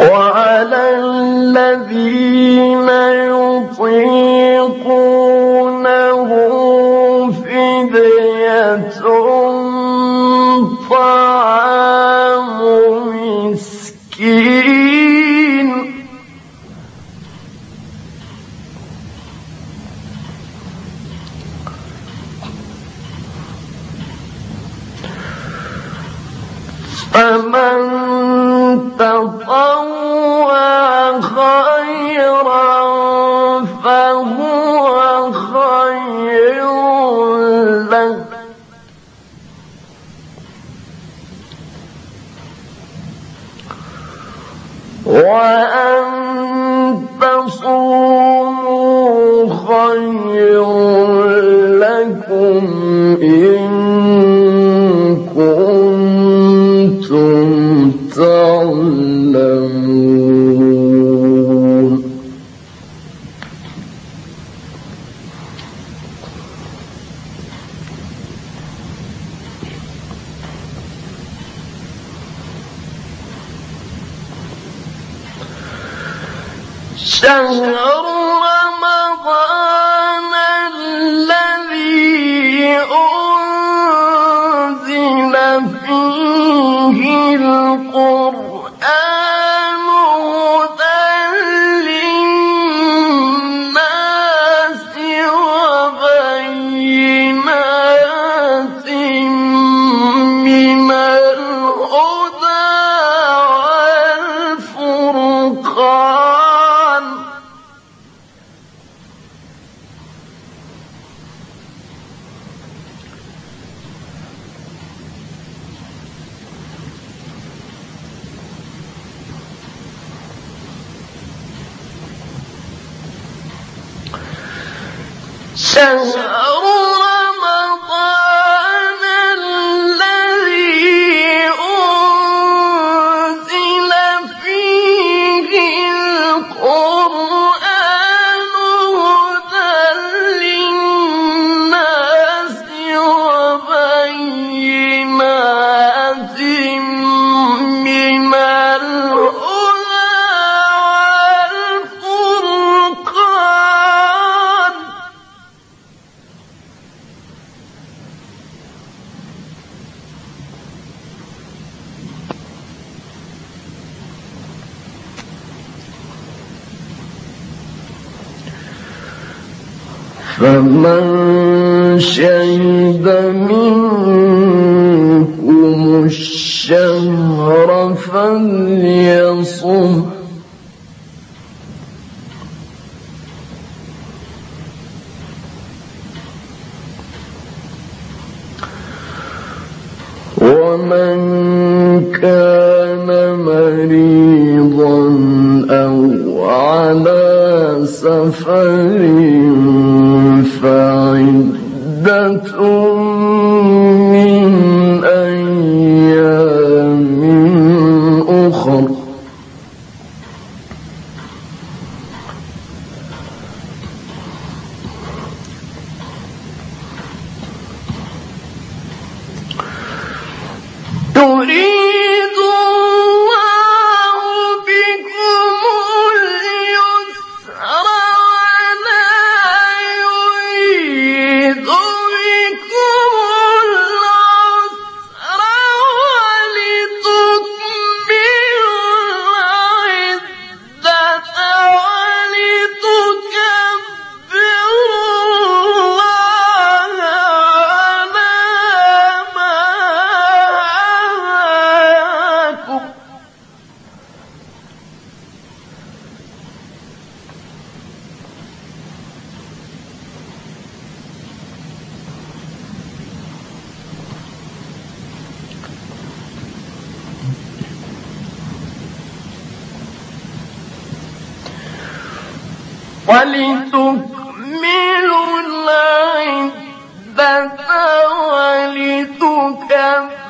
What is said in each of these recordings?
وعلى الذين يطيقونه فدية طعام مسكين. وأن شهر رمضان. شهر فمن شهد منكم الشهر ومن كان مريضا أو على سفر فعدة ولتكملوا العدة ولتكبروا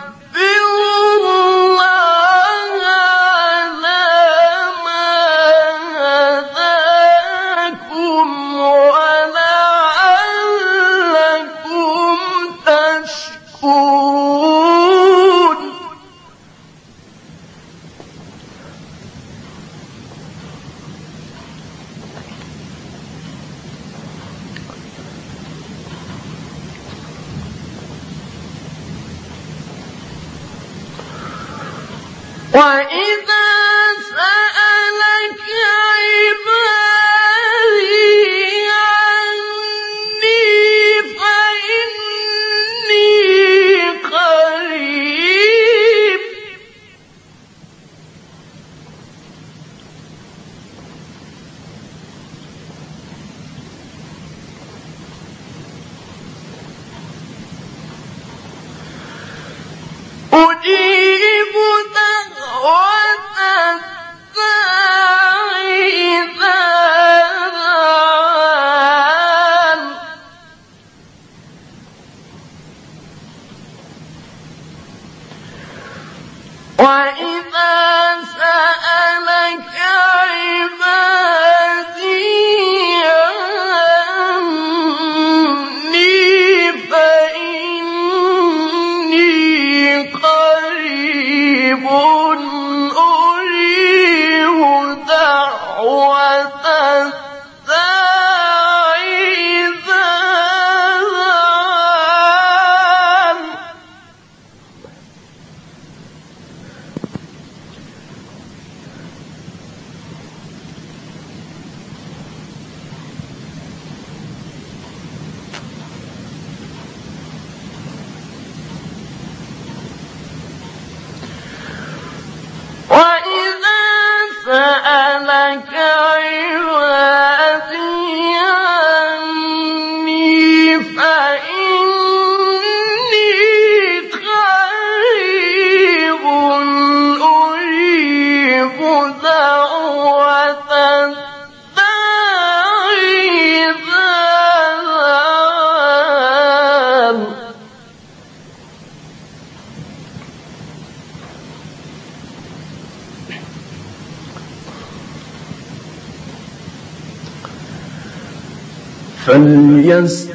وإن يكسبون لك عوان فليستجيبوا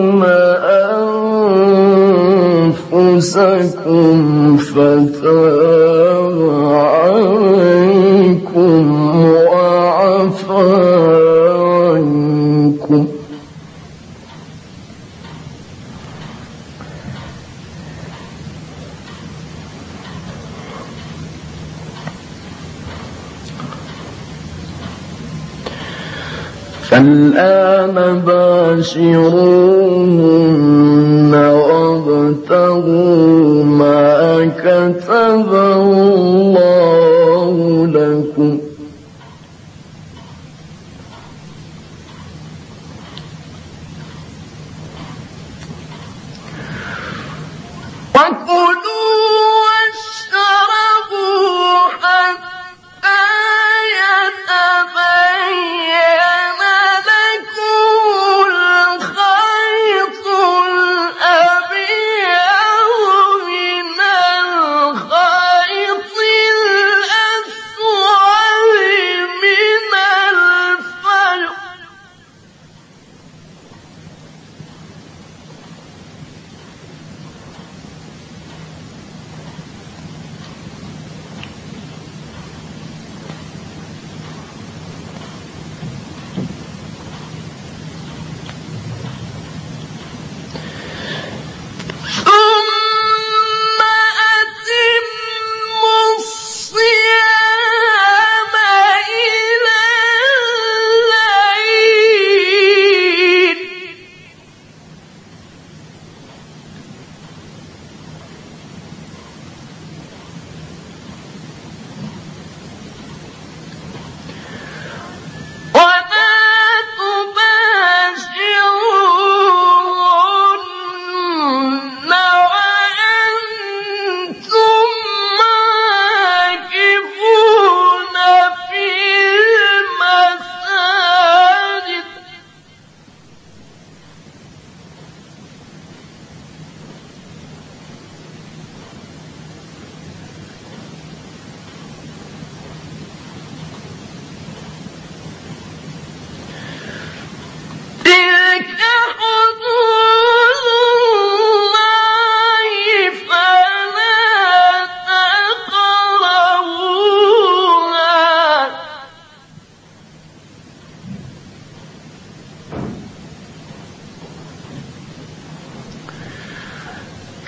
أنفسكم فتاب عليكم وعفى فالآن باشروهن وابتغوا ما كتب الله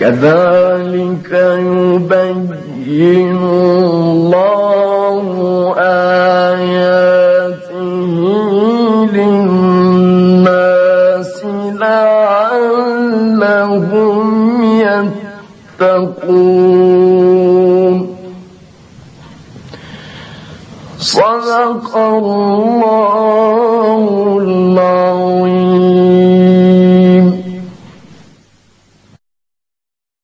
كذلك يبين الله